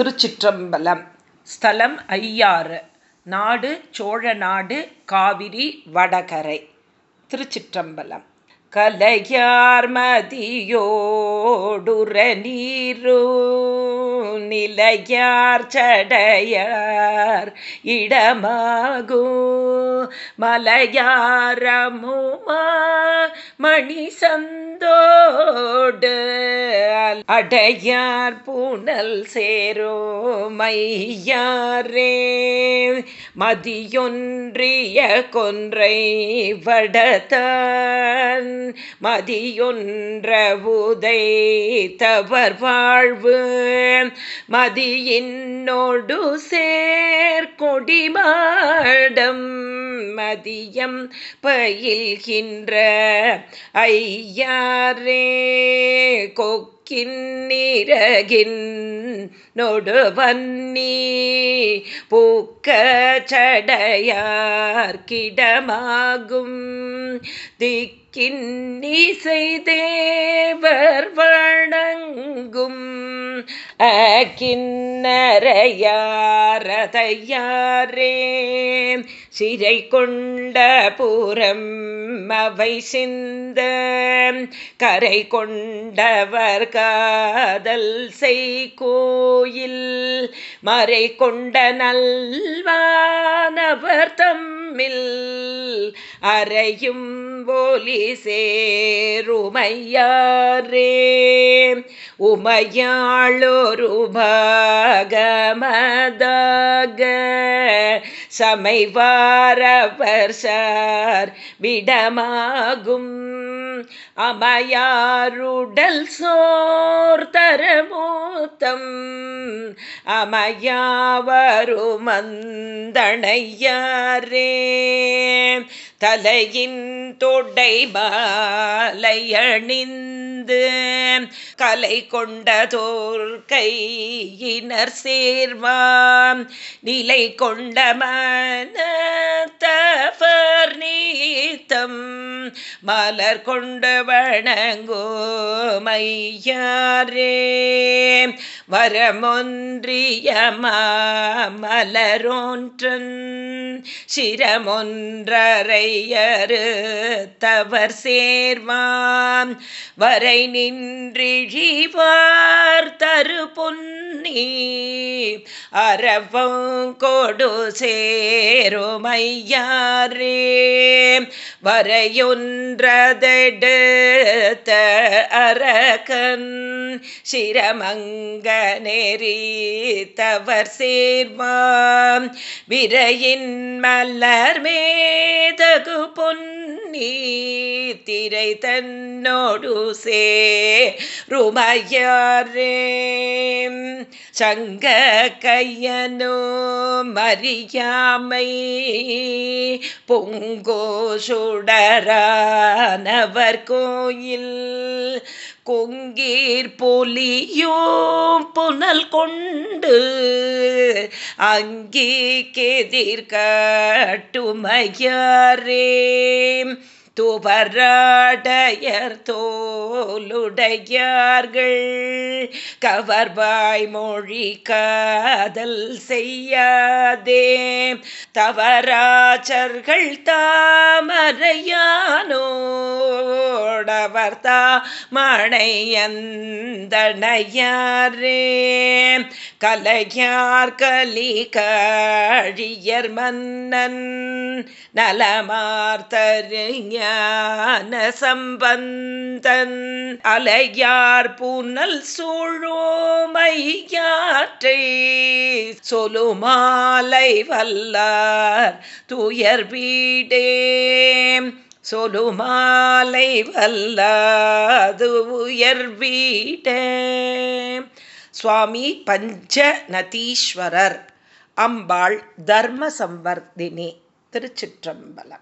திருச்சிற்றம்பலம். ஸ்தலம் ஐயாறு நாடு சோழ நாடு காவிரி வடகரை. திருச்சிற்றம்பலம். கலையார் மதியோடுற நீரு நிலையார் சடையார் இடமாகு. மலையாரமுமா மணி சந்தோடு அடையார் பூனல் சேரோ மையாரே. மதியொன்றிய கொன்றை வடத்தான் மதியொன்ற உதை தவர் வாழ்வு. மதியின்னோடு சேர்கொடிமாடம் மதியம் பயில்கின்ற ஐயாரே. கொக்கின் நிறகின் நொடுவன்னி பூக்க சடையார் கிடமாகும். திக் திக்கின் தேவர் வணங்கும் அக்கிண்ணரையாரதையாரே சிறை கொண்ட புறம் அவை சிந்த கரை கொண்டவர் காதல் செய் கோயில் மறை கொண்ட நல்வானவர் தம்மில் அறையும் செம்போலி சேருமையாரே. உமையாளொரு பாகமதாக. சமைவாரவர் சார் விடமாகும். அமையாருடல் சோர் அமையாவரு மந்தணையாரே தலையின் தொடை பாலையணிந்து கலை கொண்டதோர் கையினர் சேர்வாம் நிலை கொண்ட மனத்தவர் நீத்தம் மலர் கொண்டு வணங்கோ மையாரே. வரமொன்றிய மலரொன்றன் சிரமொன்றரையரு தவர் சேர்வாம் வரை நின்றிழிவார் தரு பொன்னி அறவம் கொடு சேருமையாரே. வரையொன்றதெடுத்த அரகன் சிரமங்க நெறி தவர் சேர்வாம். விரையின் மலர் மேதகு பொன்னி திரை தன்னோடு சே சேருமையாரே சங்க கையனோ மறியாமை பொங்கோ சுடரானவர் கோயில் கொங்கீர் பொலியும் புனல் கொண்டு அங்கே கெதிர்கட்டுமையாரே துவராடையர் தோலுடையார்கள். கவர்வாய் மொழி காதல் செய்யாதே. தவராச்சர்கள் தாமரையானோ தாமரையானோடவர் தாமணையந்தனையாரே கலையார் கலி கழியர் மன்னன் நலமார்த்தறிஞான சம்பந்தன். அலையார் புனல் சூழோமையாற்றை சொலுமாலை வல்லார் துயர் வீடே சொலுமாலை வல்லாது உயர் வீடே சுவாமி பஞ்சநதீஸ்வரர் அம்பாள் தர்ம சம்வர்தினி திருச்சிற்றம்பலம்.